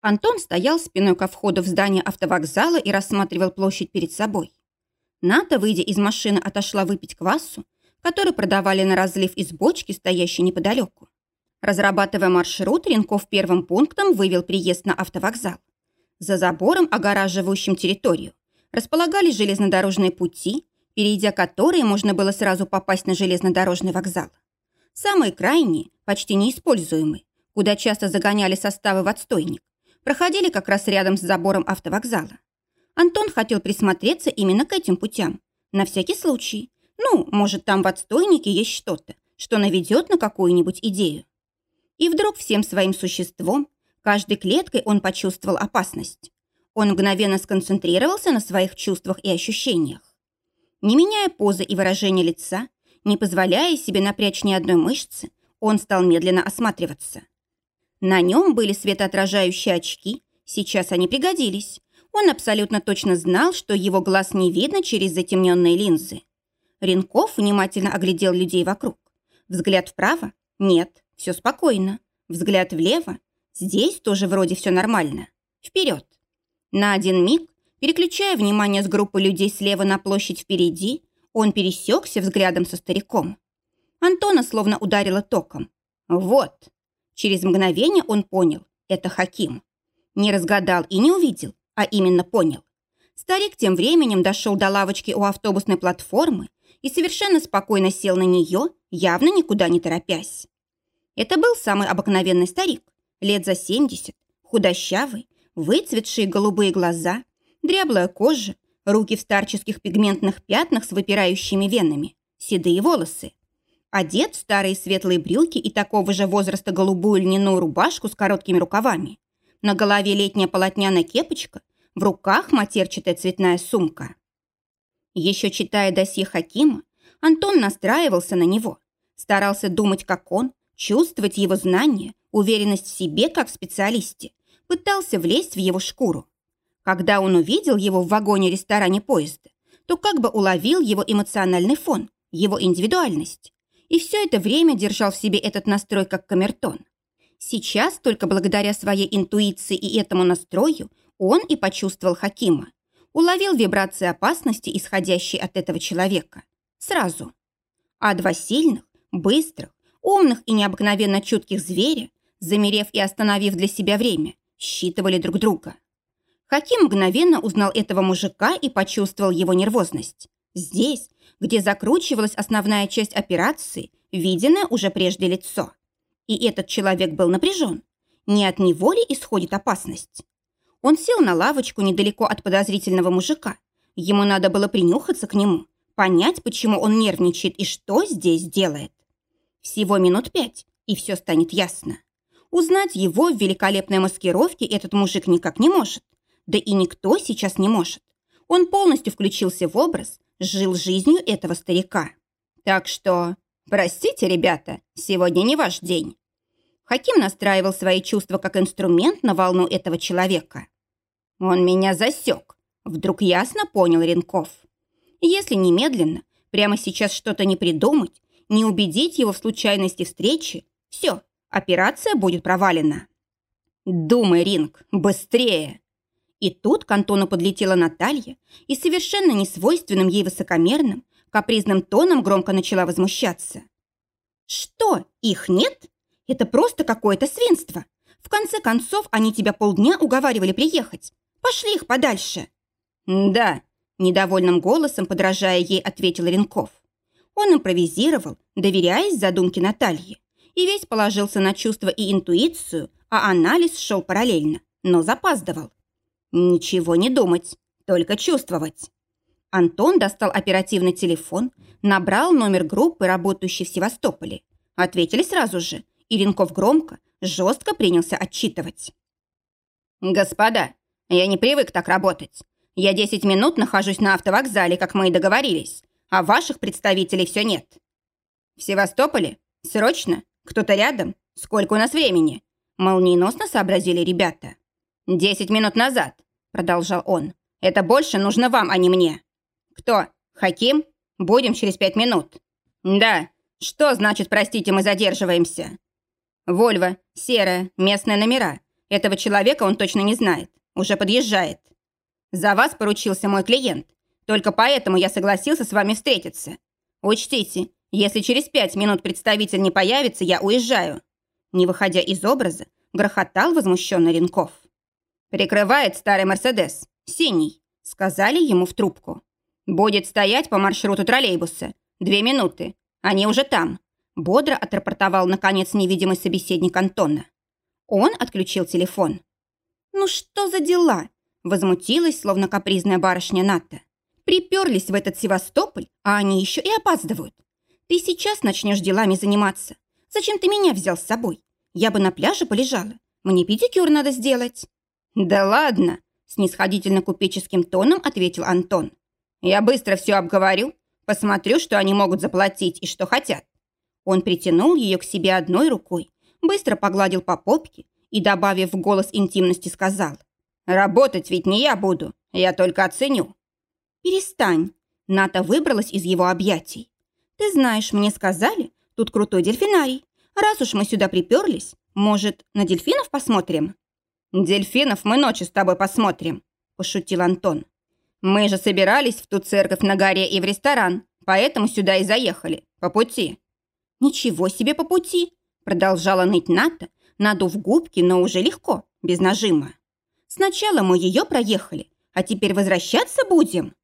Антон стоял спиной ко входу в здание автовокзала и рассматривал площадь перед собой. Ната, выйдя из машины, отошла выпить квасу, который продавали на разлив из бочки, стоящей неподалеку. Разрабатывая маршрут, Ренков первым пунктом вывел приезд на автовокзал. За забором, огораживающим территорию, располагались железнодорожные пути, перейдя которые можно было сразу попасть на железнодорожный вокзал. Самые крайние, почти неиспользуемые, куда часто загоняли составы в отстойник, проходили как раз рядом с забором автовокзала. Антон хотел присмотреться именно к этим путям, на всякий случай. Ну, может, там в отстойнике есть что-то, что наведет на какую-нибудь идею. И вдруг всем своим существом, каждой клеткой он почувствовал опасность. Он мгновенно сконцентрировался на своих чувствах и ощущениях. Не меняя позы и выражения лица, не позволяя себе напрячь ни одной мышцы, он стал медленно осматриваться. На нем были светоотражающие очки, сейчас они пригодились. Он абсолютно точно знал, что его глаз не видно через затемненные линзы. Ренков внимательно оглядел людей вокруг. Взгляд вправо? Нет, все спокойно. Взгляд влево? Здесь тоже вроде все нормально. Вперед. На один миг, переключая внимание с группы людей слева на площадь впереди, он пересекся взглядом со стариком. Антона словно ударило током. Вот. Через мгновение он понял – это Хаким. Не разгадал и не увидел, а именно понял. Старик тем временем дошел до лавочки у автобусной платформы и совершенно спокойно сел на нее, явно никуда не торопясь. Это был самый обыкновенный старик, лет за 70, худощавый, Выцветшие голубые глаза, дряблая кожа, руки в старческих пигментных пятнах с выпирающими венами, седые волосы. Одет в старые светлые брюки и такого же возраста голубую льняную рубашку с короткими рукавами. На голове летняя полотняная кепочка, в руках матерчатая цветная сумка. Еще читая досье Хакима, Антон настраивался на него, старался думать, как он, чувствовать его знания, уверенность в себе как в специалисте, пытался влезть в его шкуру. Когда он увидел его в вагоне-ресторане поезда, то как бы уловил его эмоциональный фон, его индивидуальность. И все это время держал в себе этот настрой как камертон. Сейчас, только благодаря своей интуиции и этому настрою, он и почувствовал Хакима. Уловил вибрации опасности, исходящие от этого человека. Сразу. А два сильных, быстрых, умных и необыкновенно чутких зверя, замерев и остановив для себя время, считывали друг друга. Хаким мгновенно узнал этого мужика и почувствовал его нервозность. Здесь, где закручивалась основная часть операции, виденное уже прежде лицо. И этот человек был напряжен. Не от него ли исходит опасность? Он сел на лавочку недалеко от подозрительного мужика. Ему надо было принюхаться к нему, понять, почему он нервничает и что здесь делает. Всего минут пять, и все станет ясно. Узнать его в великолепной маскировке этот мужик никак не может. Да и никто сейчас не может. Он полностью включился в образ, жил жизнью этого старика. Так что, простите, ребята, сегодня не ваш день. Хаким настраивал свои чувства как инструмент на волну этого человека. Он меня засек. Вдруг ясно понял Ренков. Если немедленно, прямо сейчас что-то не придумать, не убедить его в случайности встречи, все, Операция будет провалена. Думай, Ринг, быстрее! И тут к Антону подлетела Наталья и совершенно несвойственным ей высокомерным, капризным тоном громко начала возмущаться. «Что, их нет? Это просто какое-то свинство. В конце концов, они тебя полдня уговаривали приехать. Пошли их подальше». «Да», – недовольным голосом, подражая ей, ответил Ренков. Он импровизировал, доверяясь задумке Натальи и весь положился на чувства и интуицию, а анализ шел параллельно, но запаздывал. Ничего не думать, только чувствовать. Антон достал оперативный телефон, набрал номер группы, работающей в Севастополе. Ответили сразу же, и Ренков громко, жестко принялся отчитывать. «Господа, я не привык так работать. Я 10 минут нахожусь на автовокзале, как мы и договорились, а ваших представителей все нет. В Севастополе? Срочно? Кто-то рядом? Сколько у нас времени?» Молниеносно сообразили ребята. «Десять минут назад», — продолжал он. «Это больше нужно вам, а не мне». «Кто? Хаким? Будем через пять минут». «Да. Что значит, простите, мы задерживаемся?» «Вольво, серая, местные номера. Этого человека он точно не знает. Уже подъезжает. За вас поручился мой клиент. Только поэтому я согласился с вами встретиться. Учтите, если через пять минут представитель не появится, я уезжаю». Не выходя из образа, грохотал возмущенный Ренков. «Прикрывает старый Мерседес. Синий», — сказали ему в трубку. «Будет стоять по маршруту троллейбуса. Две минуты. Они уже там», — бодро отрапортовал, наконец, невидимый собеседник Антона. Он отключил телефон. «Ну что за дела?» — возмутилась, словно капризная барышня Ната. «Приперлись в этот Севастополь, а они еще и опаздывают. Ты сейчас начнешь делами заниматься. Зачем ты меня взял с собой? Я бы на пляже полежала. Мне педикюр надо сделать». «Да ладно!» – снисходительно купеческим тоном ответил Антон. «Я быстро все обговорю, посмотрю, что они могут заплатить и что хотят». Он притянул ее к себе одной рукой, быстро погладил по попке и, добавив в голос интимности, сказал. «Работать ведь не я буду, я только оценю». «Перестань!» Ната выбралась из его объятий. «Ты знаешь, мне сказали, тут крутой дельфинарий. Раз уж мы сюда приперлись, может, на дельфинов посмотрим?» «Дельфинов мы ночью с тобой посмотрим», – пошутил Антон. «Мы же собирались в ту церковь на горе и в ресторан, поэтому сюда и заехали, по пути». «Ничего себе по пути!» – продолжала ныть Ната, надув губки, но уже легко, без нажима. «Сначала мы ее проехали, а теперь возвращаться будем?»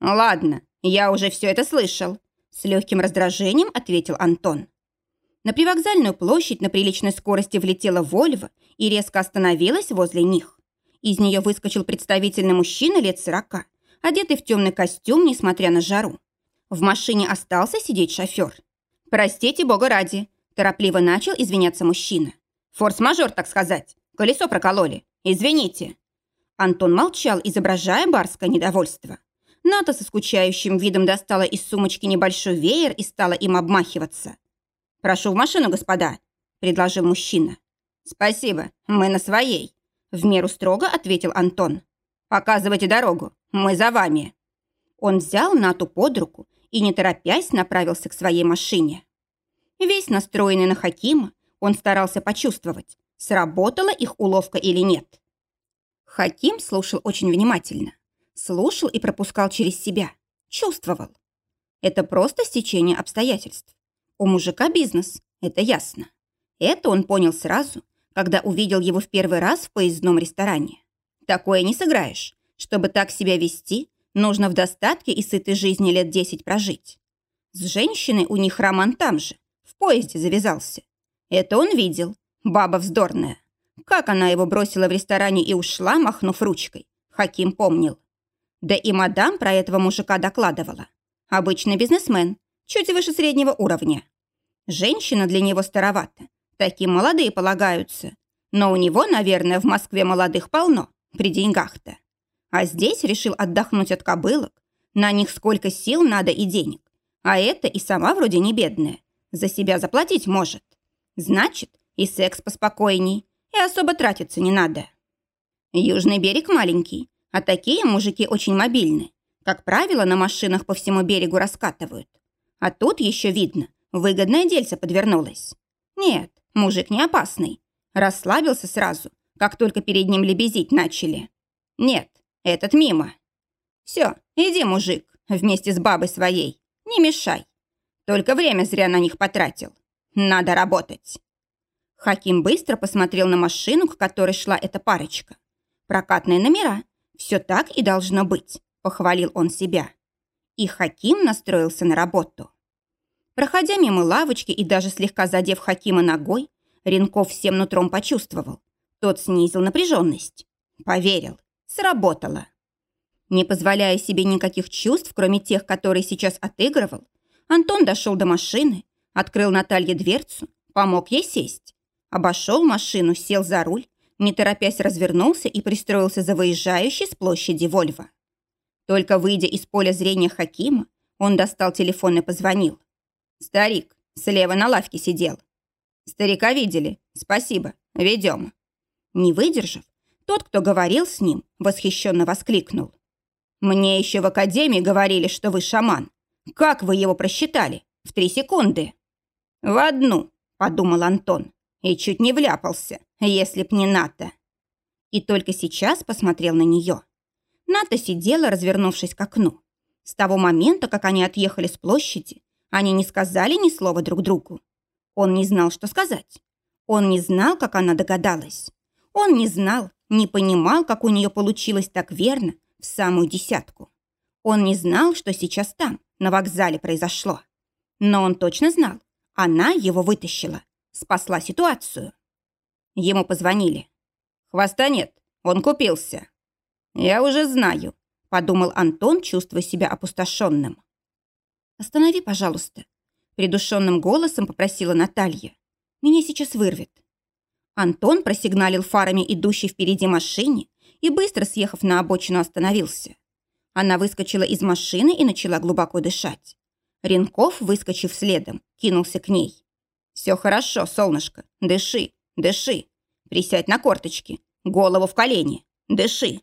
«Ладно, я уже все это слышал», с легким раздражением ответил Антон. На привокзальную площадь на приличной скорости влетела Вольва и резко остановилась возле них. Из нее выскочил представительный мужчина лет сорока, одетый в темный костюм, несмотря на жару. В машине остался сидеть шофер. «Простите, бога ради», – торопливо начал извиняться мужчина. «Форс-мажор, так сказать. Колесо прокололи. Извините». Антон молчал, изображая барское недовольство. Ната со скучающим видом достала из сумочки небольшой веер и стала им обмахиваться. «Прошу в машину, господа», – предложил мужчина. «Спасибо, мы на своей», – в меру строго ответил Антон. «Показывайте дорогу, мы за вами». Он взял Нату под руку и, не торопясь, направился к своей машине. Весь настроенный на Хакима, он старался почувствовать, сработала их уловка или нет. Хаким слушал очень внимательно. Слушал и пропускал через себя. Чувствовал. Это просто стечение обстоятельств. У мужика бизнес, это ясно. Это он понял сразу, когда увидел его в первый раз в поездном ресторане. Такое не сыграешь. Чтобы так себя вести, нужно в достатке и сытой жизни лет десять прожить. С женщиной у них роман там же, в поезде завязался. Это он видел, баба вздорная. Как она его бросила в ресторане и ушла, махнув ручкой, Хаким помнил. Да и мадам про этого мужика докладывала. Обычный бизнесмен, чуть выше среднего уровня. Женщина для него старовата. Таким молодые полагаются. Но у него, наверное, в Москве молодых полно, при деньгах-то. А здесь решил отдохнуть от кобылок. На них сколько сил надо и денег. А это и сама вроде не бедная. За себя заплатить может. Значит, и секс поспокойней, и особо тратиться не надо. Южный берег маленький, а такие мужики очень мобильны. Как правило, на машинах по всему берегу раскатывают. А тут еще видно, выгодное дельце подвернулось. Нет, мужик не опасный. Расслабился сразу, как только перед ним лебезить начали. Нет, этот мимо. Все, иди, мужик, вместе с бабой своей. Не мешай. Только время зря на них потратил. Надо работать. Хаким быстро посмотрел на машину, к которой шла эта парочка. Прокатные номера, все так и должно быть, похвалил он себя. И Хаким настроился на работу. Проходя мимо лавочки и даже слегка задев Хакима ногой, Ренков всем нутром почувствовал. Тот снизил напряженность. Поверил. Сработало. Не позволяя себе никаких чувств, кроме тех, которые сейчас отыгрывал, Антон дошел до машины, открыл Наталье дверцу, помог ей сесть. Обошел машину, сел за руль не торопясь развернулся и пристроился за выезжающей с площади Вольво. Только выйдя из поля зрения Хакима, он достал телефон и позвонил. «Старик, слева на лавке сидел». «Старика видели. Спасибо. Ведем». Не выдержав, тот, кто говорил с ним, восхищенно воскликнул. «Мне еще в академии говорили, что вы шаман. Как вы его просчитали? В три секунды?» «В одну», — подумал Антон, и чуть не вляпался если б не НАТО. и только сейчас посмотрел на нее. Ната сидела, развернувшись к окну. С того момента, как они отъехали с площади, они не сказали ни слова друг другу. Он не знал, что сказать. Он не знал, как она догадалась. Он не знал, не понимал, как у нее получилось так верно в самую десятку. Он не знал, что сейчас там, на вокзале, произошло. Но он точно знал, она его вытащила, спасла ситуацию. Ему позвонили. «Хвоста нет, он купился». «Я уже знаю», — подумал Антон, чувствуя себя опустошенным. «Останови, пожалуйста», — придушенным голосом попросила Наталья. «Меня сейчас вырвет». Антон просигналил фарами идущей впереди машине и, быстро съехав на обочину, остановился. Она выскочила из машины и начала глубоко дышать. Ренков, выскочив следом, кинулся к ней. «Все хорошо, солнышко. Дыши, дыши. Присядь на корточки. Голову в колени. Дыши».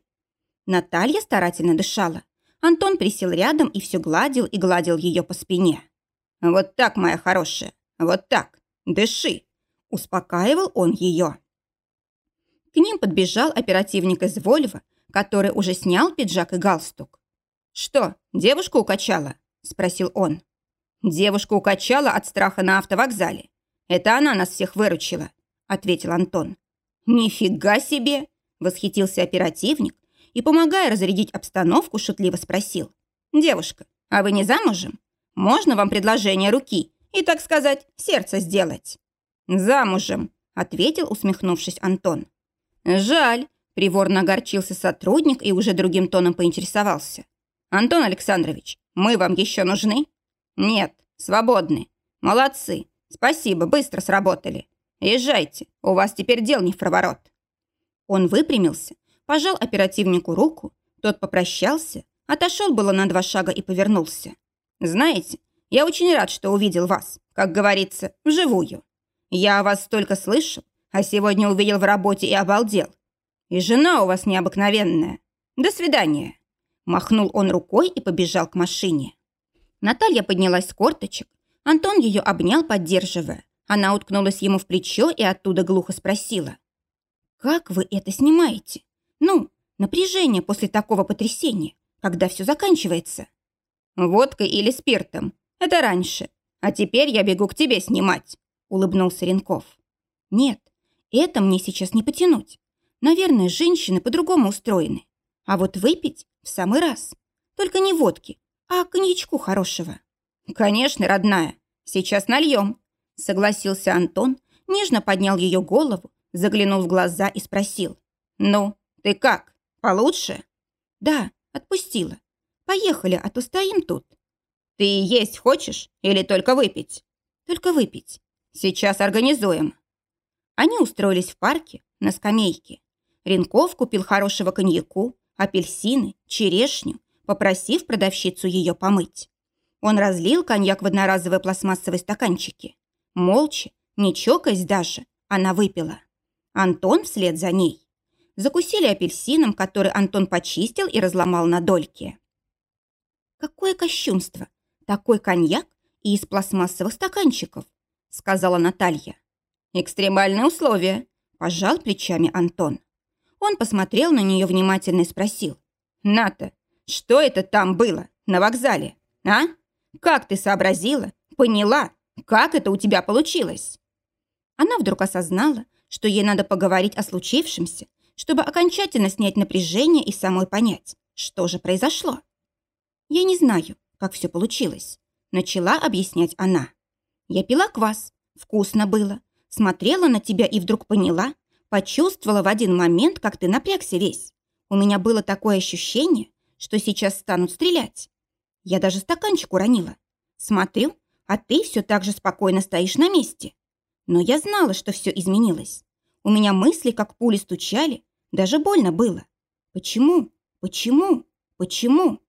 Наталья старательно дышала. Антон присел рядом и все гладил и гладил ее по спине. «Вот так, моя хорошая, вот так. Дыши!» Успокаивал он ее. К ним подбежал оперативник из Вольва, который уже снял пиджак и галстук. «Что, девушку укачала?» – спросил он. «Девушку укачала от страха на автовокзале. Это она нас всех выручила», – ответил Антон. «Нифига себе!» – восхитился оперативник и, помогая разрядить обстановку, шутливо спросил. «Девушка, а вы не замужем? Можно вам предложение руки и, так сказать, сердце сделать?» «Замужем», — ответил, усмехнувшись Антон. «Жаль», — проворно огорчился сотрудник и уже другим тоном поинтересовался. «Антон Александрович, мы вам еще нужны?» «Нет, свободны. Молодцы. Спасибо, быстро сработали. Езжайте, у вас теперь дел не в проворот». Он выпрямился, пожал оперативнику руку, тот попрощался, отошел было на два шага и повернулся. «Знаете, я очень рад, что увидел вас, как говорится, вживую. Я о вас столько слышал, а сегодня увидел в работе и обалдел. И жена у вас необыкновенная. До свидания». Махнул он рукой и побежал к машине. Наталья поднялась с корточек. Антон ее обнял, поддерживая. Она уткнулась ему в плечо и оттуда глухо спросила. «Как вы это снимаете? Ну, напряжение после такого потрясения, когда все заканчивается. Водкой или спиртом. Это раньше. А теперь я бегу к тебе снимать, улыбнулся Ренков. Нет, это мне сейчас не потянуть. Наверное, женщины по-другому устроены. А вот выпить в самый раз. Только не водки, а коньячку хорошего. Конечно, родная. Сейчас нальем. Согласился Антон, нежно поднял ее голову, заглянул в глаза и спросил. Ну, «Ты как? Получше?» «Да, отпустила. Поехали, а то стоим тут». «Ты есть хочешь или только выпить?» «Только выпить. Сейчас организуем». Они устроились в парке, на скамейке. Ренков купил хорошего коньяку, апельсины, черешню, попросив продавщицу ее помыть. Он разлил коньяк в одноразовые пластмассовые стаканчики. Молча, не чокаясь даже, она выпила. Антон вслед за ней закусили апельсином, который Антон почистил и разломал на дольки. «Какое кощунство! Такой коньяк и из пластмассовых стаканчиков!» сказала Наталья. «Экстремальные условия!» пожал плечами Антон. Он посмотрел на нее внимательно и спросил. «Ната, что это там было, на вокзале, а? Как ты сообразила, поняла, как это у тебя получилось?» Она вдруг осознала, что ей надо поговорить о случившемся чтобы окончательно снять напряжение и самой понять, что же произошло. «Я не знаю, как все получилось», — начала объяснять она. «Я пила квас, вкусно было, смотрела на тебя и вдруг поняла, почувствовала в один момент, как ты напрягся весь. У меня было такое ощущение, что сейчас станут стрелять. Я даже стаканчик уронила. Смотрю, а ты все так же спокойно стоишь на месте. Но я знала, что все изменилось. У меня мысли, как пули, стучали, даже больно было. Почему? Почему? Почему?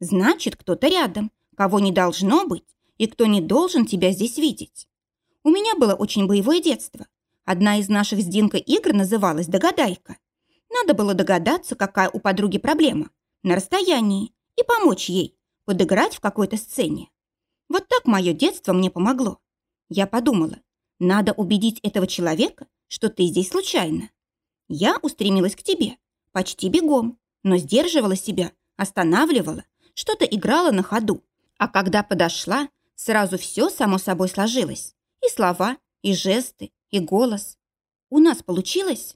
Значит, кто-то рядом, кого не должно быть, и кто не должен тебя здесь видеть. У меня было очень боевое детство. Одна из наших с Динкой игр называлась «Догадайка». Надо было догадаться, какая у подруги проблема, на расстоянии, и помочь ей, подыграть в какой-то сцене. Вот так мое детство мне помогло. Я подумала, надо убедить этого человека, что ты здесь случайно. Я устремилась к тебе, почти бегом, но сдерживала себя, останавливала, что-то играла на ходу. А когда подошла, сразу все само собой сложилось. И слова, и жесты, и голос. У нас получилось?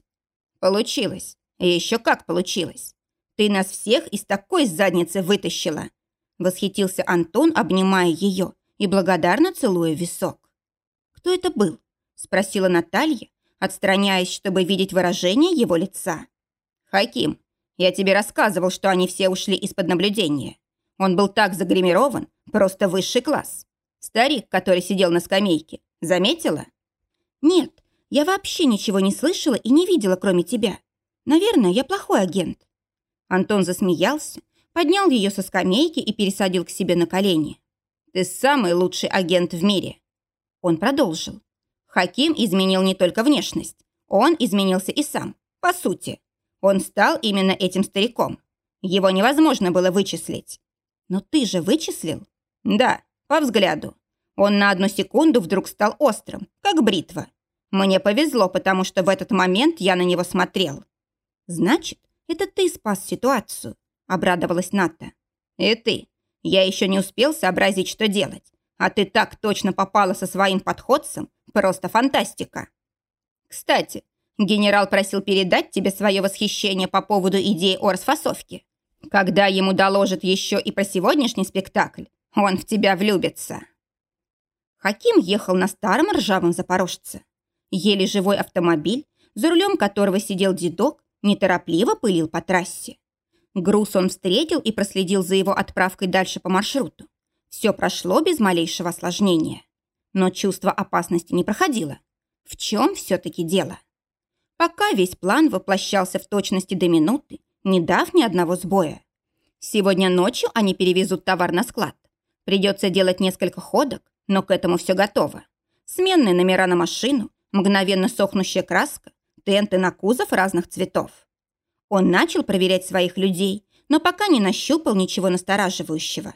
Получилось. И еще как получилось. Ты нас всех из такой задницы вытащила. Восхитился Антон, обнимая ее и благодарно целуя висок. Кто это был? Спросила Наталья, отстраняясь, чтобы видеть выражение его лица. Хаким, я тебе рассказывал, что они все ушли из-под наблюдения. Он был так загримирован, просто высший класс. Старик, который сидел на скамейке, заметила? Нет, я вообще ничего не слышала и не видела, кроме тебя. Наверное, я плохой агент. Антон засмеялся, поднял ее со скамейки и пересадил к себе на колени. Ты самый лучший агент в мире. Он продолжил. Хаким изменил не только внешность. Он изменился и сам, по сути. Он стал именно этим стариком. Его невозможно было вычислить. Но ты же вычислил? Да, по взгляду. Он на одну секунду вдруг стал острым, как бритва. Мне повезло, потому что в этот момент я на него смотрел. Значит, это ты спас ситуацию, обрадовалась Ната. И ты. Я еще не успел сообразить, что делать. А ты так точно попала со своим подходцем. Просто фантастика. Кстати, генерал просил передать тебе свое восхищение по поводу идеи о расфасовке. Когда ему доложат еще и про сегодняшний спектакль, он в тебя влюбится. Хаким ехал на старом ржавом запорожце. Еле живой автомобиль, за рулем которого сидел дедок, неторопливо пылил по трассе. Груз он встретил и проследил за его отправкой дальше по маршруту. Все прошло без малейшего осложнения. Но чувство опасности не проходило. В чем все-таки дело? Пока весь план воплощался в точности до минуты, не дав ни одного сбоя. Сегодня ночью они перевезут товар на склад. Придется делать несколько ходок, но к этому все готово. Сменные номера на машину, мгновенно сохнущая краска, тенты на кузов разных цветов. Он начал проверять своих людей, но пока не нащупал ничего настораживающего.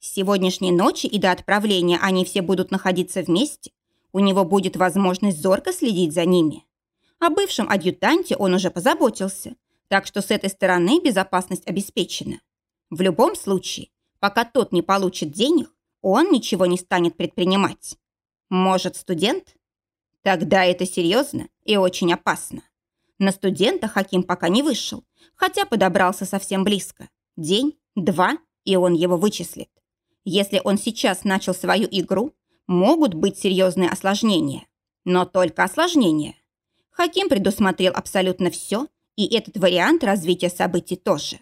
С сегодняшней ночи и до отправления они все будут находиться вместе. У него будет возможность зорко следить за ними. О бывшем адъютанте он уже позаботился, так что с этой стороны безопасность обеспечена. В любом случае, пока тот не получит денег, он ничего не станет предпринимать. Может, студент? Тогда это серьезно и очень опасно. На студента Хаким пока не вышел, хотя подобрался совсем близко. День, два, и он его вычислит. Если он сейчас начал свою игру, могут быть серьезные осложнения. Но только осложнения. Хаким предусмотрел абсолютно все, и этот вариант развития событий тоже.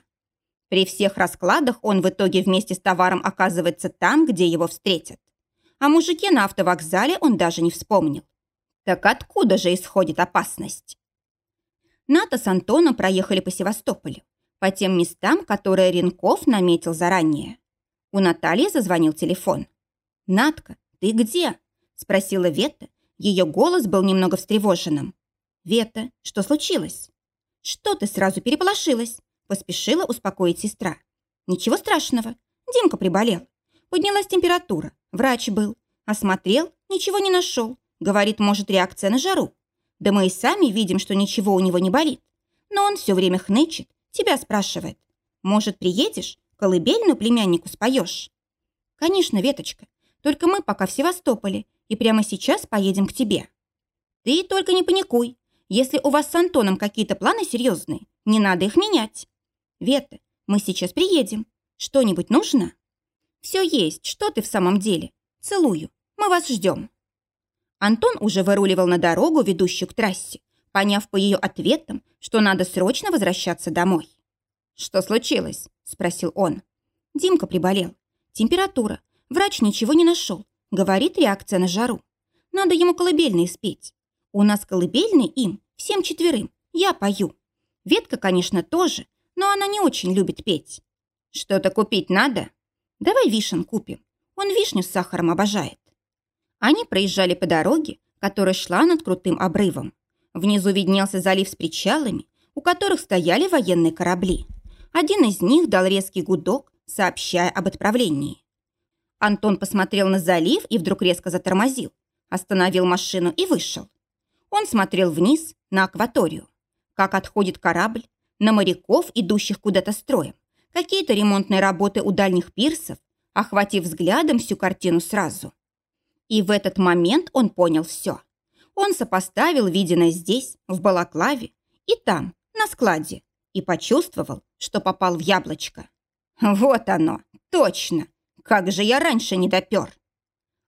При всех раскладах он в итоге вместе с товаром оказывается там, где его встретят. О мужике на автовокзале он даже не вспомнил. Так откуда же исходит опасность? Ната с Антоном проехали по Севастополю, по тем местам, которые Ренков наметил заранее. У Натальи зазвонил телефон. «Натка, ты где?» – спросила Вета. Ее голос был немного встревоженным. «Вета, что случилось?» «Что ты сразу переполошилась?» – поспешила успокоить сестра. «Ничего страшного. Димка приболел. Поднялась температура. Врач был. Осмотрел, ничего не нашел. Говорит, может, реакция на жару. Да мы и сами видим, что ничего у него не болит. Но он все время хнычет, тебя спрашивает. Может, приедешь, колыбельную племяннику споешь? Конечно, Веточка, только мы пока в Севастополе, и прямо сейчас поедем к тебе. Ты только не паникуй. Если у вас с Антоном какие-то планы серьезные, не надо их менять. Вета, мы сейчас приедем. Что-нибудь нужно? Все есть, что ты в самом деле. Целую. Мы вас ждем. Антон уже выруливал на дорогу, ведущую к трассе, поняв по ее ответам, что надо срочно возвращаться домой. «Что случилось?» – спросил он. Димка приболел. Температура. Врач ничего не нашел. Говорит, реакция на жару. Надо ему колыбельные спеть. У нас колыбельные им, всем четверым. Я пою. Ветка, конечно, тоже, но она не очень любит петь. Что-то купить надо? Давай вишен купим. Он вишню с сахаром обожает. Они проезжали по дороге, которая шла над крутым обрывом. Внизу виднелся залив с причалами, у которых стояли военные корабли. Один из них дал резкий гудок, сообщая об отправлении. Антон посмотрел на залив и вдруг резко затормозил, остановил машину и вышел. Он смотрел вниз, на акваторию. как отходит корабль, на моряков, идущих куда-то строем, какие-то ремонтные работы у дальних пирсов, охватив взглядом всю картину сразу. И в этот момент он понял все. Он сопоставил виденное здесь, в Балаклаве, и там, на складе, и почувствовал, что попал в яблочко. Вот оно, точно! Как же я раньше не допер!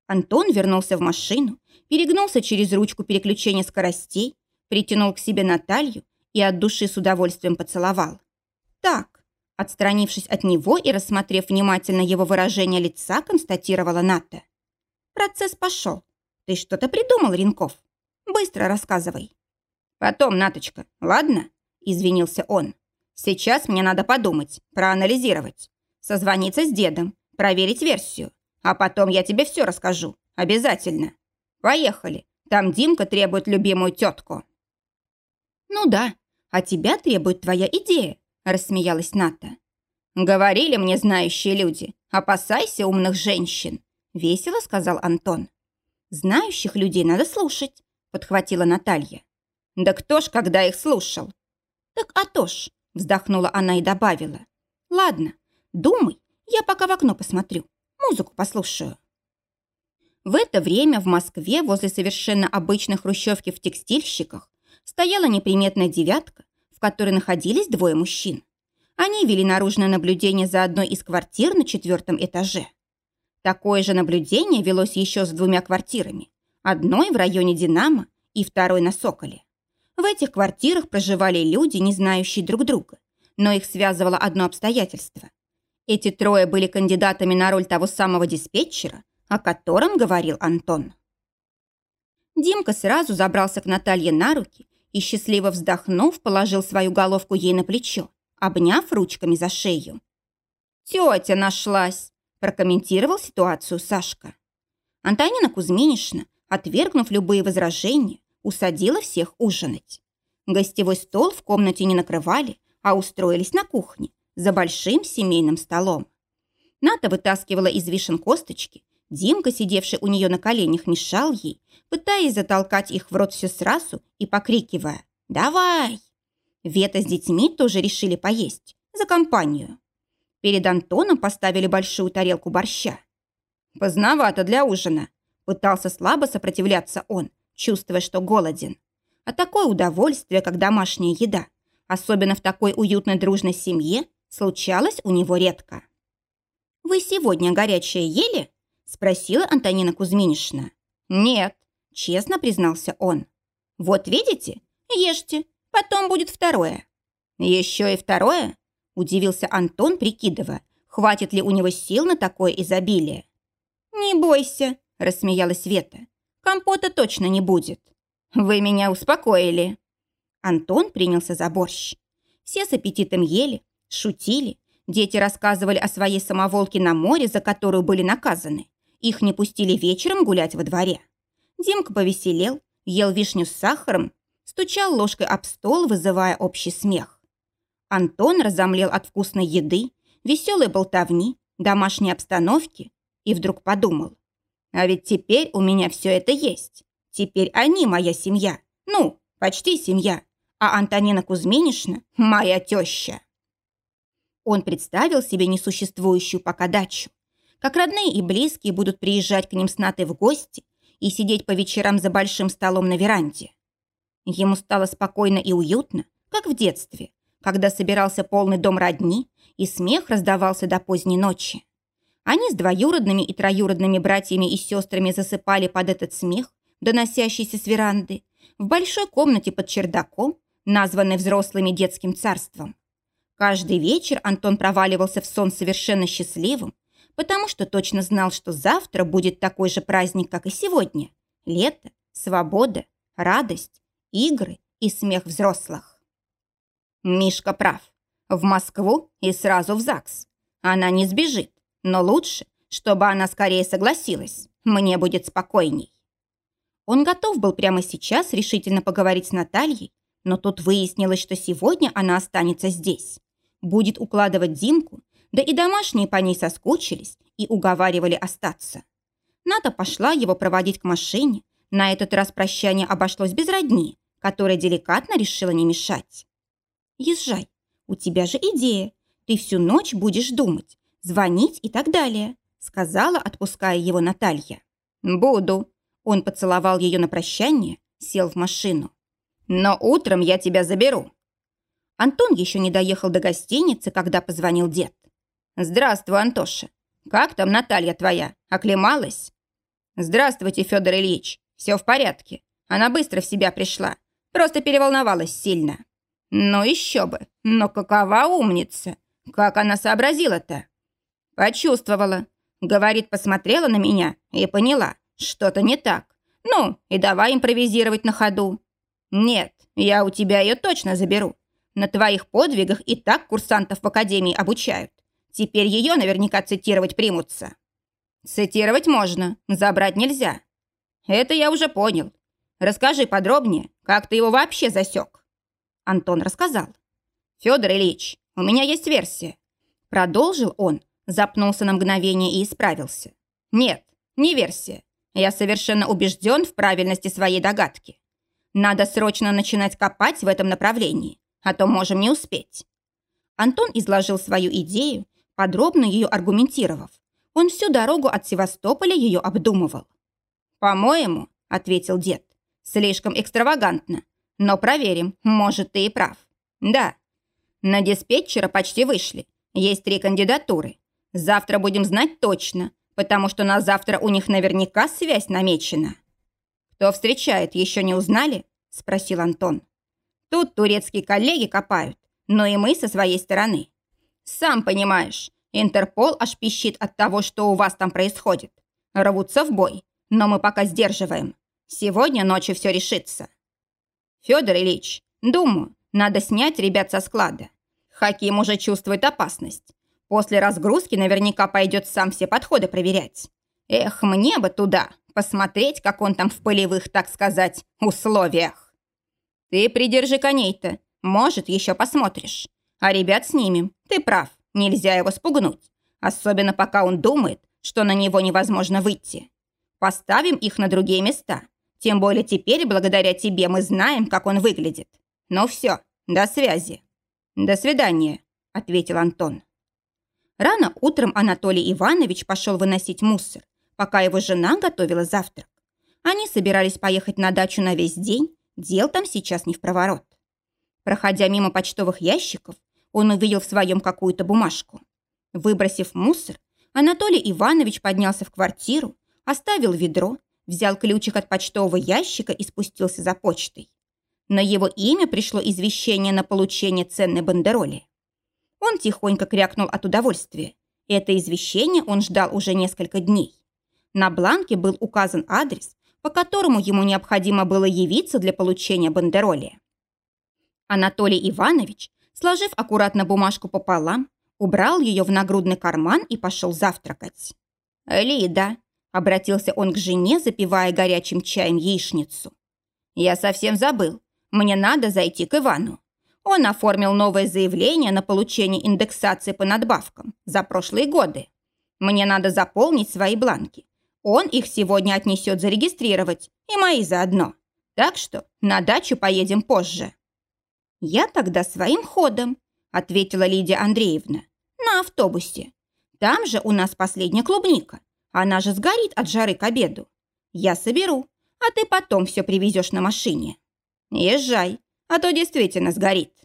Антон вернулся в машину, перегнулся через ручку переключения скоростей, притянул к себе Наталью и от души с удовольствием поцеловал. Так, отстранившись от него и рассмотрев внимательно его выражение лица, констатировала Ната. Процесс пошел. Ты что-то придумал, Ренков? Быстро рассказывай. Потом, Наточка, ладно? Извинился он. Сейчас мне надо подумать, проанализировать. Созвониться с дедом, проверить версию. А потом я тебе все расскажу. Обязательно. Поехали. Там Димка требует любимую тетку. Ну да, а тебя требует твоя идея, рассмеялась Ната. Говорили мне знающие люди, опасайся умных женщин. Весело сказал Антон. Знающих людей надо слушать, подхватила Наталья. Да кто ж когда их слушал? Так а то ж, вздохнула она и добавила. Ладно, думай, я пока в окно посмотрю, музыку послушаю. В это время в Москве возле совершенно обычной хрущевки в текстильщиках стояла неприметная девятка, в которой находились двое мужчин. Они вели наружное наблюдение за одной из квартир на четвертом этаже. Такое же наблюдение велось еще с двумя квартирами. Одной в районе «Динамо» и второй на «Соколе». В этих квартирах проживали люди, не знающие друг друга, но их связывало одно обстоятельство. Эти трое были кандидатами на роль того самого диспетчера, о котором говорил Антон. Димка сразу забрался к Наталье на руки и, счастливо вздохнув, положил свою головку ей на плечо, обняв ручками за шею. «Тетя нашлась!» – прокомментировал ситуацию Сашка. Антонина Кузьминишна, отвергнув любые возражения, усадила всех ужинать. Гостевой стол в комнате не накрывали, а устроились на кухне, за большим семейным столом. Ната вытаскивала из вишен косточки, Димка, сидевший у нее на коленях, мешал ей, пытаясь затолкать их в рот все сразу и покрикивая «Давай!». Вета с детьми тоже решили поесть, за компанию. Перед Антоном поставили большую тарелку борща. «Поздновато для ужина», – пытался слабо сопротивляться он, чувствуя, что голоден. А такое удовольствие, как домашняя еда, особенно в такой уютной дружной семье, случалось у него редко. «Вы сегодня горячее ели?» – спросила Антонина Кузьминишна. «Нет», – честно признался он. «Вот видите? Ешьте, потом будет второе». «Еще и второе?» – удивился Антон, прикидывая, хватит ли у него сил на такое изобилие. «Не бойся», – рассмеялась Света. «Компота точно не будет». «Вы меня успокоили». Антон принялся за борщ. Все с аппетитом ели, шутили. Дети рассказывали о своей самоволке на море, за которую были наказаны. Их не пустили вечером гулять во дворе. Димка повеселел, ел вишню с сахаром, стучал ложкой об стол, вызывая общий смех. Антон разомлел от вкусной еды, веселой болтовни, домашней обстановки и вдруг подумал. А ведь теперь у меня все это есть. Теперь они моя семья. Ну, почти семья. А Антонина Кузьминишна – моя теща. Он представил себе несуществующую пока дачу. Как родные и близкие будут приезжать к ним с Натой в гости и сидеть по вечерам за большим столом на веранде. Ему стало спокойно и уютно, как в детстве, когда собирался полный дом родни, и смех раздавался до поздней ночи. Они с двоюродными и троюродными братьями и сестрами засыпали под этот смех, доносящийся с веранды, в большой комнате под чердаком, названной взрослыми детским царством. Каждый вечер Антон проваливался в сон совершенно счастливым, потому что точно знал, что завтра будет такой же праздник, как и сегодня. Лето, свобода, радость, игры и смех взрослых. Мишка прав. В Москву и сразу в ЗАГС. Она не сбежит, но лучше, чтобы она скорее согласилась. Мне будет спокойней. Он готов был прямо сейчас решительно поговорить с Натальей, но тут выяснилось, что сегодня она останется здесь. Будет укладывать Димку да и домашние по ней соскучились и уговаривали остаться. Ната пошла его проводить к машине. На этот раз прощание обошлось без родни, которая деликатно решила не мешать. «Езжай, у тебя же идея. Ты всю ночь будешь думать, звонить и так далее», сказала, отпуская его Наталья. «Буду». Он поцеловал ее на прощание, сел в машину. «Но утром я тебя заберу». Антон еще не доехал до гостиницы, когда позвонил дед. «Здравствуй, Антоша. Как там Наталья твоя? Оклемалась?» «Здравствуйте, Федор Ильич. Все в порядке. Она быстро в себя пришла. Просто переволновалась сильно». «Ну еще бы. Но какова умница. Как она сообразила-то?» «Почувствовала. Говорит, посмотрела на меня и поняла. Что-то не так. Ну, и давай импровизировать на ходу. Нет, я у тебя ее точно заберу. На твоих подвигах и так курсантов в академии обучают. Теперь ее наверняка цитировать примутся. Цитировать можно, забрать нельзя. Это я уже понял. Расскажи подробнее, как ты его вообще засек. Антон рассказал. Федор Ильич, у меня есть версия. Продолжил он, запнулся на мгновение и исправился. Нет, не версия. Я совершенно убежден в правильности своей догадки. Надо срочно начинать копать в этом направлении, а то можем не успеть. Антон изложил свою идею, подробно ее аргументировав. Он всю дорогу от Севастополя ее обдумывал. «По-моему», — ответил дед, — «слишком экстравагантно. Но проверим, может, ты и прав. Да, на диспетчера почти вышли. Есть три кандидатуры. Завтра будем знать точно, потому что на завтра у них наверняка связь намечена». «Кто встречает, еще не узнали?» – спросил Антон. «Тут турецкие коллеги копают, но и мы со своей стороны. Сам понимаешь, Интерпол аж пищит от того, что у вас там происходит. Рвутся в бой, но мы пока сдерживаем. Сегодня ночью все решится». «Федор Ильич, думаю, надо снять ребят со склада. Хаким уже чувствует опасность. После разгрузки наверняка пойдет сам все подходы проверять. Эх, мне бы туда, посмотреть, как он там в полевых, так сказать, условиях. Ты придержи коней-то, может, еще посмотришь. А ребят снимем, ты прав, нельзя его спугнуть. Особенно пока он думает, что на него невозможно выйти. Поставим их на другие места. Тем более теперь, благодаря тебе, мы знаем, как он выглядит. Ну все, до связи. До свидания, ответил Антон. Рано утром Анатолий Иванович пошел выносить мусор, пока его жена готовила завтрак. Они собирались поехать на дачу на весь день, дел там сейчас не в проворот. Проходя мимо почтовых ящиков, он увидел в своем какую-то бумажку. Выбросив мусор, Анатолий Иванович поднялся в квартиру, оставил ведро, взял ключик от почтового ящика и спустился за почтой. На его имя пришло извещение на получение ценной бандероли. Он тихонько крякнул от удовольствия. Это извещение он ждал уже несколько дней. На бланке был указан адрес, по которому ему необходимо было явиться для получения бандероли. Анатолий Иванович, сложив аккуратно бумажку пополам, убрал ее в нагрудный карман и пошел завтракать. «Лида», — обратился он к жене, запивая горячим чаем яичницу. «Я совсем забыл. Мне надо зайти к Ивану. Он оформил новое заявление на получение индексации по надбавкам за прошлые годы. Мне надо заполнить свои бланки. Он их сегодня отнесет зарегистрировать, и мои заодно. Так что на дачу поедем позже». «Я тогда своим ходом», – ответила Лидия Андреевна. «На автобусе. Там же у нас последняя клубника. Она же сгорит от жары к обеду. Я соберу, а ты потом все привезешь на машине. Езжай, а то действительно сгорит».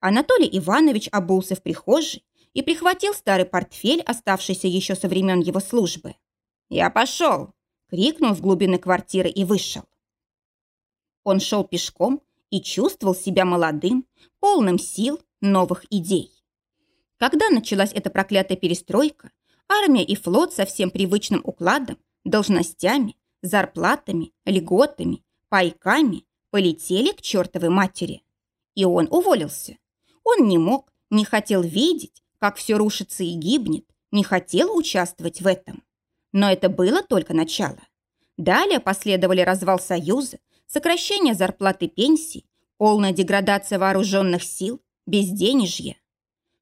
Анатолий Иванович обулся в прихожей и прихватил старый портфель, оставшийся еще со времен его службы. «Я пошел!» – крикнул с глубины квартиры и вышел. Он шел пешком и чувствовал себя молодым, полным сил, новых идей. Когда началась эта проклятая перестройка, армия и флот со всем привычным укладом, должностями, зарплатами, льготами, пайками полетели к чертовой матери. И он уволился. Он не мог, не хотел видеть, как все рушится и гибнет, не хотел участвовать в этом. Но это было только начало. Далее последовали развал Союза, сокращение зарплаты пенсий, полная деградация вооруженных сил, безденежье.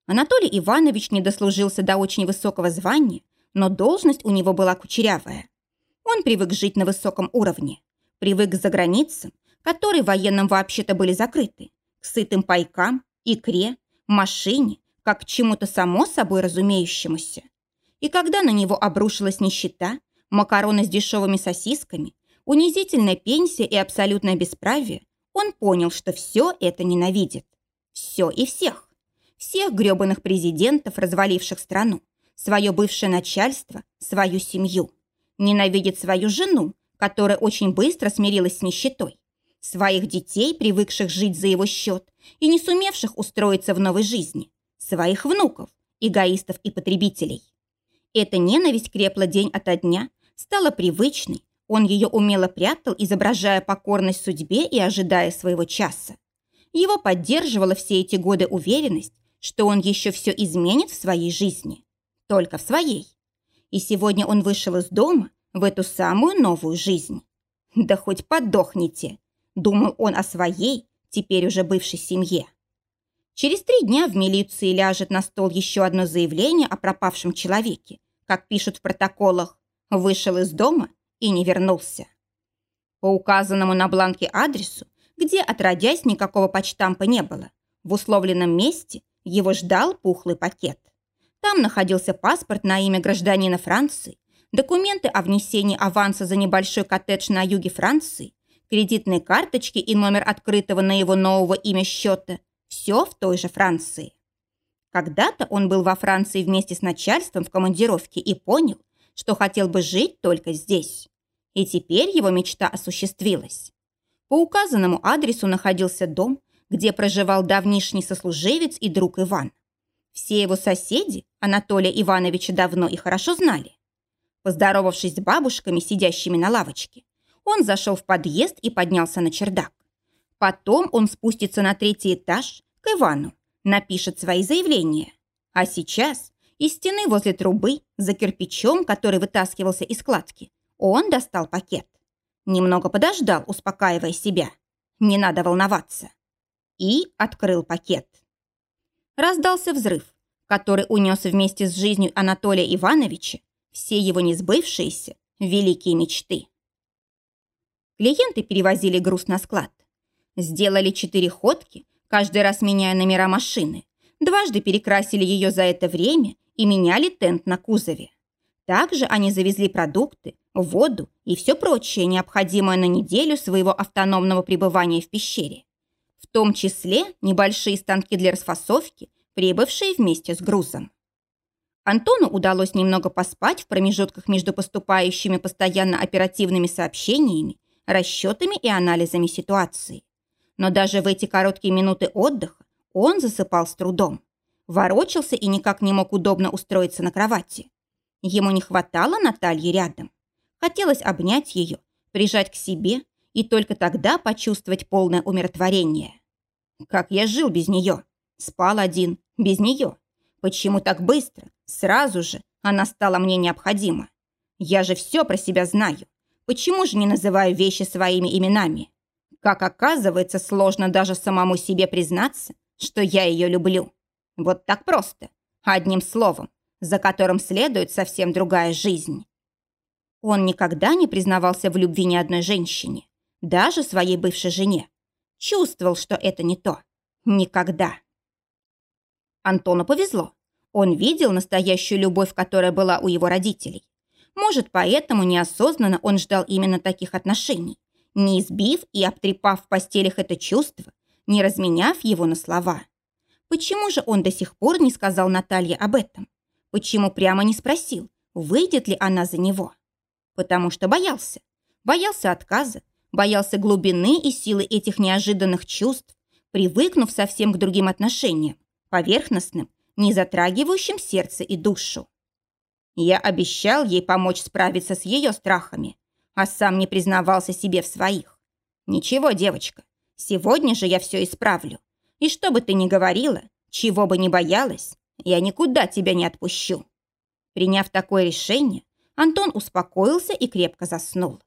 Анатолий Иванович не дослужился до очень высокого звания, но должность у него была кучерявая. Он привык жить на высоком уровне, привык к заграницам, которые военным вообще-то были закрыты, к сытым пайкам, икре, машине, как к чему-то само собой разумеющемуся. И когда на него обрушилась нищета, макароны с дешевыми сосисками, унизительная пенсия и абсолютное бесправие, он понял, что все это ненавидит. Все и всех. Всех гребаных президентов, разваливших страну, свое бывшее начальство, свою семью. Ненавидит свою жену, которая очень быстро смирилась с нищетой. Своих детей, привыкших жить за его счет и не сумевших устроиться в новой жизни. Своих внуков, эгоистов и потребителей. Эта ненависть крепла день ото дня, стала привычной, он ее умело прятал, изображая покорность судьбе и ожидая своего часа. Его поддерживала все эти годы уверенность, что он еще все изменит в своей жизни. Только в своей. И сегодня он вышел из дома в эту самую новую жизнь. Да хоть подохните, думал он о своей, теперь уже бывшей семье. Через три дня в милиции ляжет на стол еще одно заявление о пропавшем человеке, как пишут в протоколах, вышел из дома и не вернулся. По указанному на бланке адресу, где отродясь никакого почтампа не было, в условленном месте его ждал пухлый пакет. Там находился паспорт на имя гражданина Франции, документы о внесении аванса за небольшой коттедж на юге Франции, кредитные карточки и номер открытого на его нового имя счета. Все в той же Франции. Когда-то он был во Франции вместе с начальством в командировке и понял, что хотел бы жить только здесь. И теперь его мечта осуществилась. По указанному адресу находился дом, где проживал давнишний сослуживец и друг Иван. Все его соседи Анатолия Ивановича давно и хорошо знали. Поздоровавшись с бабушками, сидящими на лавочке, он зашел в подъезд и поднялся на чердак. Потом он спустится на третий этаж к Ивану, напишет свои заявления. А сейчас из стены возле трубы, за кирпичом, который вытаскивался из складки, он достал пакет. Немного подождал, успокаивая себя. Не надо волноваться. И открыл пакет. Раздался взрыв, который унес вместе с жизнью Анатолия Ивановича все его несбывшиеся великие мечты. Клиенты перевозили груз на склад. Сделали четыре ходки, каждый раз меняя номера машины. Дважды перекрасили ее за это время и меняли тент на кузове. Также они завезли продукты, воду и все прочее, необходимое на неделю своего автономного пребывания в пещере. В том числе небольшие станки для расфасовки, прибывшие вместе с грузом. Антону удалось немного поспать в промежутках между поступающими постоянно оперативными сообщениями, расчетами и анализами ситуации. Но даже в эти короткие минуты отдыха он засыпал с трудом ворочался и никак не мог удобно устроиться на кровати. Ему не хватало Натальи рядом. Хотелось обнять ее, прижать к себе и только тогда почувствовать полное умиротворение. Как я жил без нее? Спал один, без нее. Почему так быстро? Сразу же она стала мне необходима. Я же все про себя знаю. Почему же не называю вещи своими именами? Как оказывается, сложно даже самому себе признаться, что я ее люблю. Вот так просто. Одним словом, за которым следует совсем другая жизнь. Он никогда не признавался в любви ни одной женщине, даже своей бывшей жене. Чувствовал, что это не то. Никогда. Антону повезло. Он видел настоящую любовь, которая была у его родителей. Может, поэтому неосознанно он ждал именно таких отношений, не избив и обтрепав в постелях это чувство, не разменяв его на слова. Почему же он до сих пор не сказал Наталье об этом? Почему прямо не спросил, выйдет ли она за него? Потому что боялся. Боялся отказа, боялся глубины и силы этих неожиданных чувств, привыкнув совсем к другим отношениям, поверхностным, не затрагивающим сердце и душу. Я обещал ей помочь справиться с ее страхами, а сам не признавался себе в своих. Ничего, девочка, сегодня же я все исправлю. И что бы ты ни говорила, чего бы ни боялась, я никуда тебя не отпущу. Приняв такое решение, Антон успокоился и крепко заснул.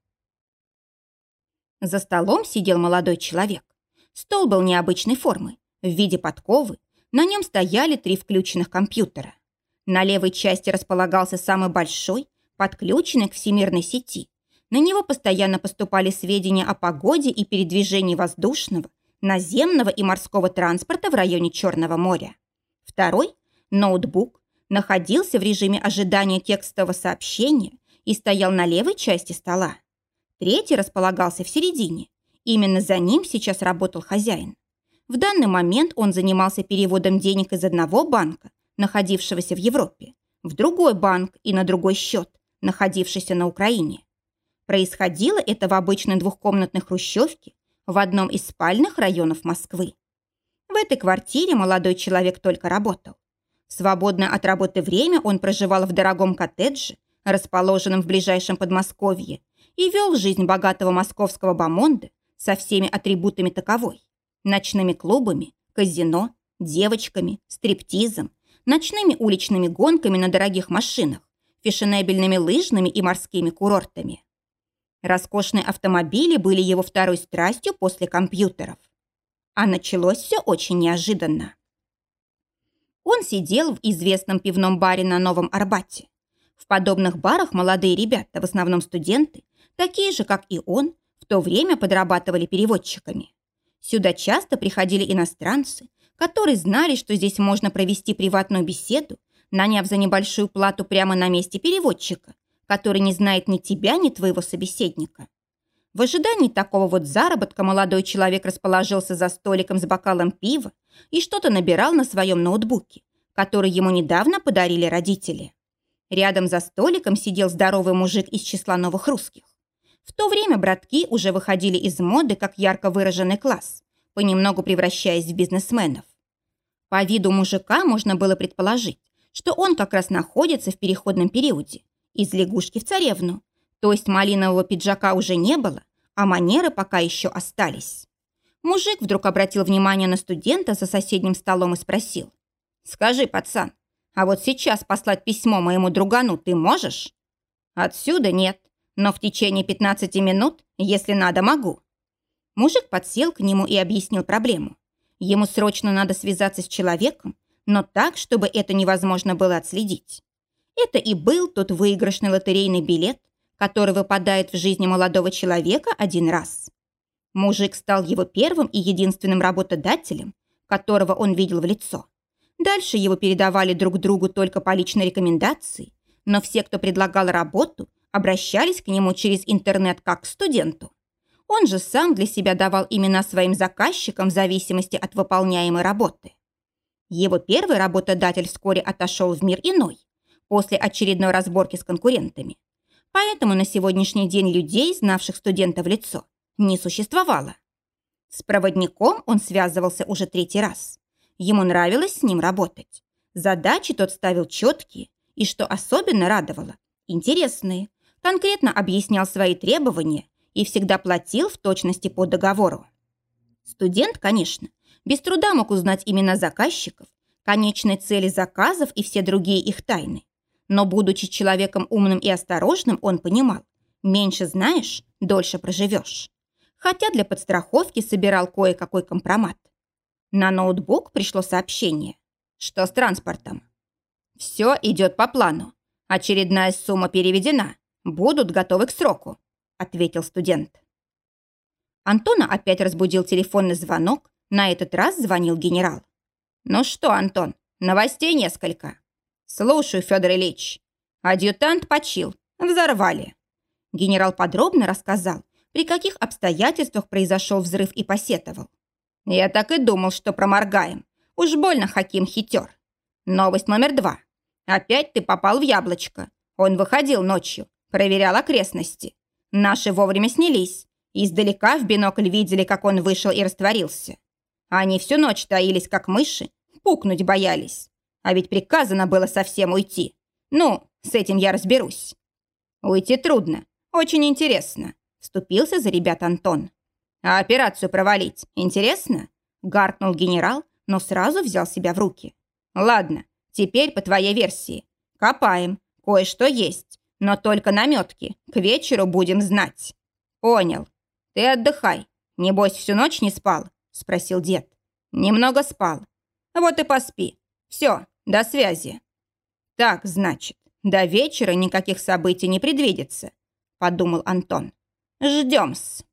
За столом сидел молодой человек. Стол был необычной формы, в виде подковы. На нем стояли три включенных компьютера. На левой части располагался самый большой, подключенный к всемирной сети. На него постоянно поступали сведения о погоде и передвижении воздушного, наземного и морского транспорта в районе Черного моря. Второй, ноутбук, находился в режиме ожидания текстового сообщения и стоял на левой части стола. Третий располагался в середине. Именно за ним сейчас работал хозяин. В данный момент он занимался переводом денег из одного банка, находившегося в Европе, в другой банк и на другой счет, находившийся на Украине. Происходило это в обычной двухкомнатной хрущевке в одном из спальных районов Москвы. В этой квартире молодой человек только работал. В свободное от работы время он проживал в дорогом коттедже, расположенном в ближайшем Подмосковье, и вел жизнь богатого московского бомонда со всеми атрибутами таковой. Ночными клубами, казино, девочками, стриптизом, ночными уличными гонками на дорогих машинах, фешенебельными лыжными и морскими курортами. Роскошные автомобили были его второй страстью после компьютеров. А началось все очень неожиданно. Он сидел в известном пивном баре на Новом Арбате. В подобных барах молодые ребята, в основном студенты, такие же, как и он, в то время подрабатывали переводчиками. Сюда часто приходили иностранцы, которые знали, что здесь можно провести приватную беседу, наняв за небольшую плату прямо на месте переводчика, который не знает ни тебя, ни твоего собеседника. В ожидании такого вот заработка молодой человек расположился за столиком с бокалом пива и что-то набирал на своем ноутбуке, который ему недавно подарили родители. Рядом за столиком сидел здоровый мужик из числа новых русских. В то время братки уже выходили из моды как ярко выраженный класс, понемногу превращаясь в бизнесменов. По виду мужика можно было предположить, что он как раз находится в переходном периоде, из лягушки в царевну. То есть малинового пиджака уже не было, а манеры пока еще остались. Мужик вдруг обратил внимание на студента за соседним столом и спросил. «Скажи, пацан, а вот сейчас послать письмо моему другану ты можешь?» «Отсюда нет, но в течение 15 минут, если надо, могу». Мужик подсел к нему и объяснил проблему. Ему срочно надо связаться с человеком, но так, чтобы это невозможно было отследить. Это и был тот выигрышный лотерейный билет, который выпадает в жизни молодого человека один раз. Мужик стал его первым и единственным работодателем, которого он видел в лицо. Дальше его передавали друг другу только по личной рекомендации, но все, кто предлагал работу, обращались к нему через интернет как к студенту. Он же сам для себя давал имена своим заказчикам в зависимости от выполняемой работы. Его первый работодатель вскоре отошел в мир иной, после очередной разборки с конкурентами. Поэтому на сегодняшний день людей, знавших студента в лицо, не существовало. С проводником он связывался уже третий раз. Ему нравилось с ним работать. Задачи тот ставил четкие, и, что особенно радовало, интересные. Конкретно объяснял свои требования и всегда платил в точности по договору. Студент, конечно, без труда мог узнать имена заказчиков, конечные цели заказов и все другие их тайны. Но, будучи человеком умным и осторожным, он понимал, меньше знаешь, дольше проживешь. Хотя для подстраховки собирал кое-какой компромат. На ноутбук пришло сообщение. Что с транспортом? Все идет по плану. Очередная сумма переведена. Будут готовы к сроку, ответил студент. Антона опять разбудил телефонный звонок. На этот раз звонил генерал. «Ну что, Антон, новостей несколько?» «Слушаю, Федор Ильич. Адъютант почил. Взорвали». Генерал подробно рассказал, при каких обстоятельствах произошел взрыв и посетовал. «Я так и думал, что проморгаем. Уж больно Хаким хитер. Новость номер два. Опять ты попал в яблочко. Он выходил ночью, проверял окрестности. Наши вовремя снялись. Издалека в бинокль видели, как он вышел и растворился. Они всю ночь таились, как мыши, пукнуть боялись. А ведь приказано было совсем уйти. Ну, с этим я разберусь. Уйти трудно. Очень интересно. Вступился за ребят Антон. А операцию провалить интересно? Гаркнул генерал, но сразу взял себя в руки. Ладно, теперь по твоей версии. Копаем. Кое-что есть. Но только наметки. К вечеру будем знать. Понял. Ты отдыхай. Небось, всю ночь не спал? Спросил дед. Немного спал. Вот и поспи. Все, до связи. Так, значит, до вечера никаких событий не предвидится. – подумал Антон. «Ждем-с».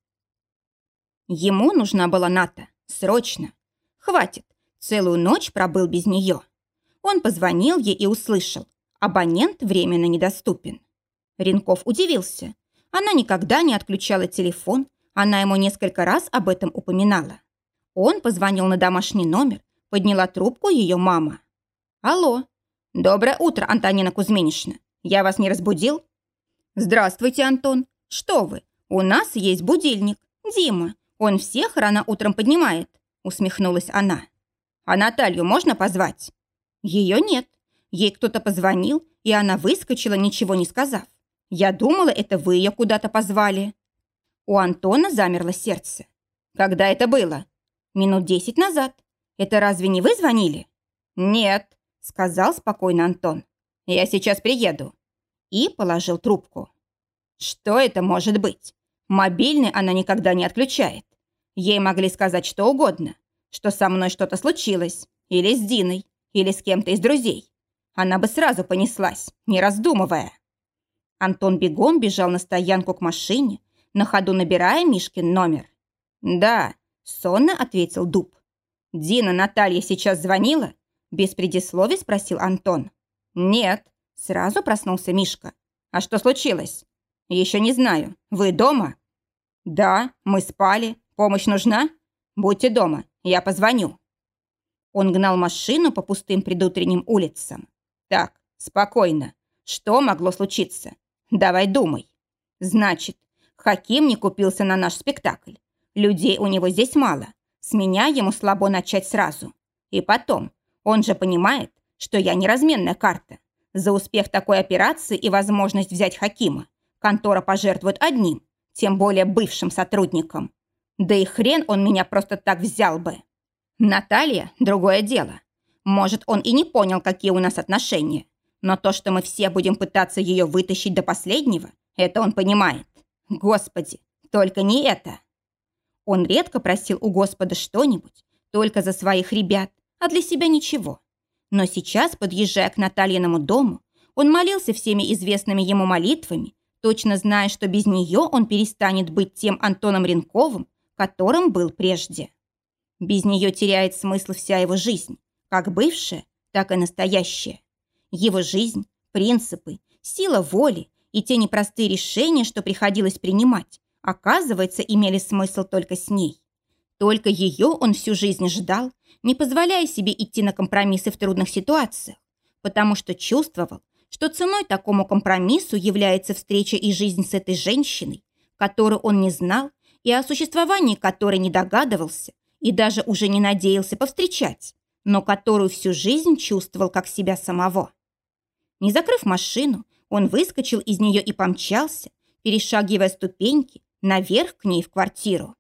Ему нужна была Ната. Срочно. Хватит. Целую ночь пробыл без нее. Он позвонил ей и услышал. Абонент временно недоступен. Ренков удивился. Она никогда не отключала телефон, она ему несколько раз об этом упоминала. Он позвонил на домашний номер, подняла трубку ее мама. «Алло. Доброе утро, Антонина Кузьминишна. Я вас не разбудил?» «Здравствуйте, Антон. Что вы? У нас есть будильник. Дима. Он всех рано утром поднимает», усмехнулась она. «А Наталью можно позвать?» Ее нет. Ей кто-то позвонил, и она выскочила, ничего не сказав. Я думала, это вы ее куда-то позвали. У Антона замерло сердце. Когда это было? Минут десять назад. Это разве не вы звонили? Нет, сказал спокойно Антон. Я сейчас приеду. И положил трубку. Что это может быть? Мобильный она никогда не отключает. Ей могли сказать что угодно. Что со мной что-то случилось. Или с Диной или с кем-то из друзей. Она бы сразу понеслась, не раздумывая. Антон бегом бежал на стоянку к машине, на ходу набирая Мишкин номер. «Да», — сонно ответил Дуб. «Дина Наталья сейчас звонила?» Без предисловий спросил Антон. «Нет», — сразу проснулся Мишка. «А что случилось?» «Еще не знаю. Вы дома?» «Да, мы спали. Помощь нужна?» «Будьте дома, я позвоню». Он гнал машину по пустым предутренним улицам. Так, спокойно. Что могло случиться? Давай думай. Значит, Хаким не купился на наш спектакль. Людей у него здесь мало. С меня ему слабо начать сразу. И потом, он же понимает, что я не разменная карта. За успех такой операции и возможность взять Хакима контора пожертвует одним, тем более бывшим сотрудником. Да и хрен он меня просто так взял бы. Наталья – другое дело. Может, он и не понял, какие у нас отношения. Но то, что мы все будем пытаться ее вытащить до последнего, это он понимает. Господи, только не это. Он редко просил у Господа что-нибудь, только за своих ребят, а для себя ничего. Но сейчас, подъезжая к Натальиному дому, он молился всеми известными ему молитвами, точно зная, что без нее он перестанет быть тем Антоном Ренковым, которым был прежде. Без нее теряет смысл вся его жизнь, как бывшая, так и настоящая. Его жизнь, принципы, сила воли и те непростые решения, что приходилось принимать, оказывается, имели смысл только с ней. Только ее он всю жизнь ждал, не позволяя себе идти на компромиссы в трудных ситуациях, потому что чувствовал, что ценой такому компромиссу является встреча и жизнь с этой женщиной, которую он не знал и о существовании которой не догадывался, и даже уже не надеялся повстречать, но которую всю жизнь чувствовал как себя самого. Не закрыв машину, он выскочил из нее и помчался, перешагивая ступеньки, наверх к ней в квартиру.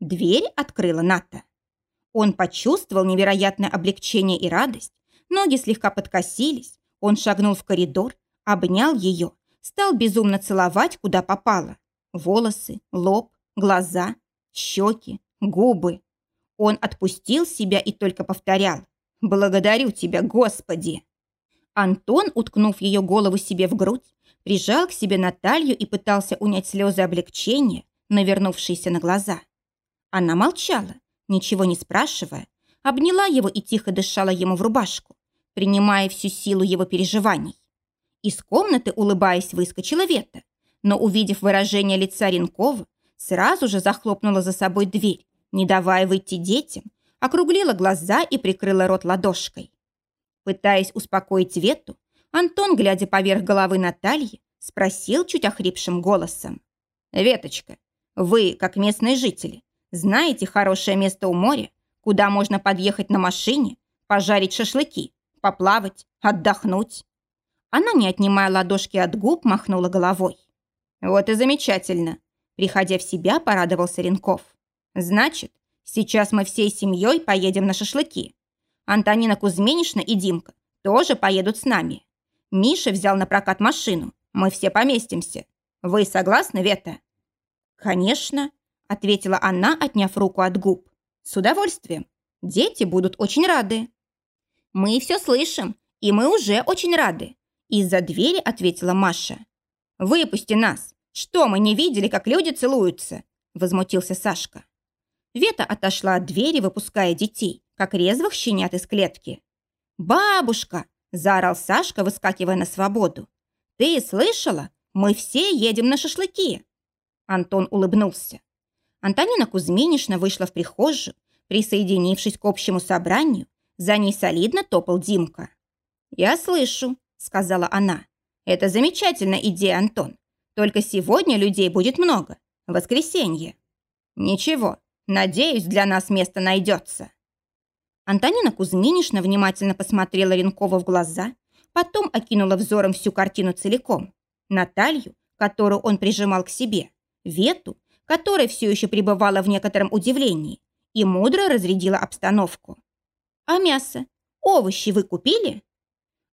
Дверь открыла Ната. Он почувствовал невероятное облегчение и радость, ноги слегка подкосились, он шагнул в коридор, обнял ее, стал безумно целовать, куда попало. Волосы, лоб, глаза, щеки, губы. Он отпустил себя и только повторял «Благодарю тебя, Господи!». Антон, уткнув ее голову себе в грудь, прижал к себе Наталью и пытался унять слезы облегчения, навернувшиеся на глаза. Она молчала, ничего не спрашивая, обняла его и тихо дышала ему в рубашку, принимая всю силу его переживаний. Из комнаты, улыбаясь, выскочила Вета, но, увидев выражение лица Ренкова, сразу же захлопнула за собой дверь не давая выйти детям, округлила глаза и прикрыла рот ладошкой. Пытаясь успокоить Вету, Антон, глядя поверх головы Натальи, спросил чуть охрипшим голосом. «Веточка, вы, как местные жители, знаете хорошее место у моря, куда можно подъехать на машине, пожарить шашлыки, поплавать, отдохнуть?» Она, не отнимая ладошки от губ, махнула головой. «Вот и замечательно!» Приходя в себя, порадовался Ренков. Значит, сейчас мы всей семьей поедем на шашлыки. Антонина Кузьминишна и Димка тоже поедут с нами. Миша взял на прокат машину. Мы все поместимся. Вы согласны, Вета?» «Конечно», — ответила она, отняв руку от губ. «С удовольствием. Дети будут очень рады». «Мы все слышим, и мы уже очень рады», — из-за двери ответила Маша. «Выпусти нас. Что мы не видели, как люди целуются?» – возмутился Сашка. Вета отошла от двери, выпуская детей, как резвых щенят из клетки. «Бабушка!» – заорал Сашка, выскакивая на свободу. «Ты слышала? Мы все едем на шашлыки!» Антон улыбнулся. Антонина Кузьминишна вышла в прихожую, присоединившись к общему собранию, за ней солидно топал Димка. «Я слышу», — сказала она. «Это замечательная идея, Антон. Только сегодня людей будет много. Воскресенье». «Ничего, надеюсь, для нас место найдется». Антонина Кузьминишна внимательно посмотрела Ренкова в глаза, потом окинула взором всю картину целиком. Наталью, которую он прижимал к себе, Вету, которая все еще пребывала в некотором удивлении, и мудро разрядила обстановку. «А мясо? Овощи вы купили?»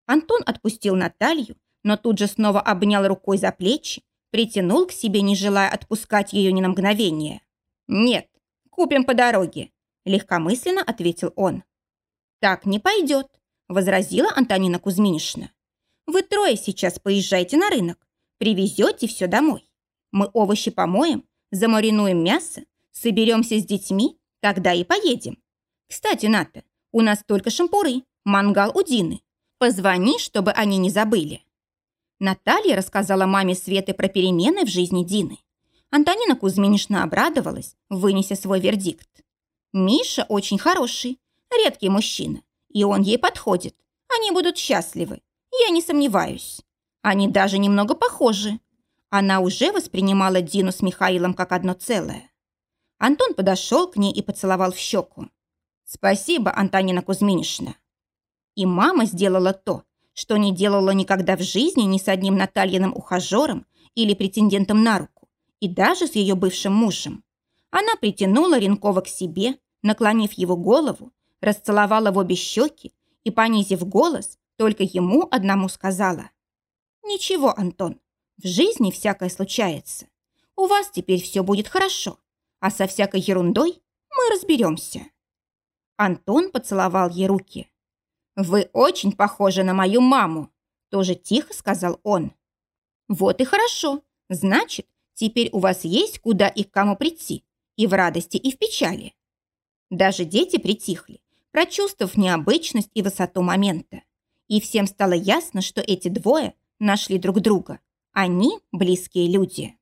Антон отпустил Наталью, но тут же снова обнял рукой за плечи, притянул к себе, не желая отпускать ее ни на мгновение. «Нет, купим по дороге», – легкомысленно ответил он. «Так не пойдет», – возразила Антонина Кузьминишна. «Вы трое сейчас поезжайте на рынок, привезете все домой. Мы овощи помоем, замаринуем мясо, соберемся с детьми, тогда и поедем. Кстати, Ната, у нас только шампуры, мангал у Дины. Позвони, чтобы они не забыли». Наталья рассказала маме Светы про перемены в жизни Дины. Антонина Кузьминишна обрадовалась, вынеся свой вердикт. «Миша очень хороший, редкий мужчина, и он ей подходит. Они будут счастливы, я не сомневаюсь. Они даже немного похожи. Она уже воспринимала Дину с Михаилом как одно целое. Антон подошел к ней и поцеловал в щеку. «Спасибо, Антонина Кузьминишна». И мама сделала то, что не делала никогда в жизни ни с одним Натальиным ухажером или претендентом на руку, и даже с ее бывшим мужем. Она притянула Ренкова к себе, наклонив его голову, расцеловала в обе щеки и, понизив голос, только ему одному сказала. «Ничего, Антон, в жизни всякое случается. У вас теперь все будет хорошо, а со всякой ерундой мы разберемся». Антон поцеловал ей руки. «Вы очень похожи на мою маму», – тоже тихо сказал он. «Вот и хорошо. Значит, теперь у вас есть куда и к кому прийти, и в радости, и в печали». Даже дети притихли, прочувствовав необычность и высоту момента. И всем стало ясно, что эти двое нашли друг друга, они близкие люди.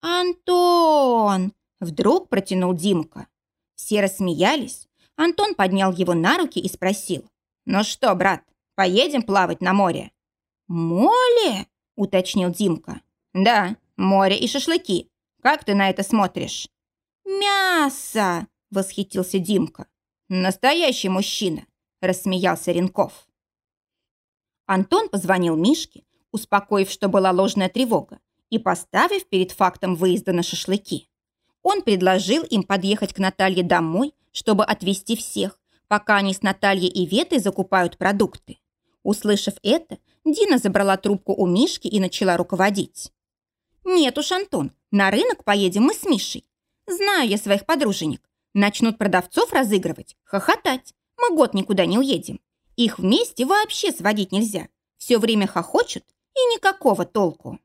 «Антон!» – вдруг протянул Димка. Все рассмеялись. Антон поднял его на руки и спросил. «Ну что, брат, поедем плавать на море?» «Море?» – уточнил Димка. «Да, море и шашлыки. Как ты на это смотришь?» «Мясо!» – восхитился Димка. «Настоящий мужчина!» – рассмеялся Ренков. Антон позвонил Мишке успокоив, что была ложная тревога, и поставив перед фактом выезда на шашлыки. Он предложил им подъехать к Наталье домой, чтобы отвезти всех, пока они с Натальей и Ветой закупают продукты. Услышав это, Дина забрала трубку у Мишки и начала руководить. «Нет уж, Антон, на рынок поедем мы с Мишей. Знаю я своих подруженек. Начнут продавцов разыгрывать, хохотать. Мы год никуда не уедем. Их вместе вообще сводить нельзя. Все время хохочут и никакого толку.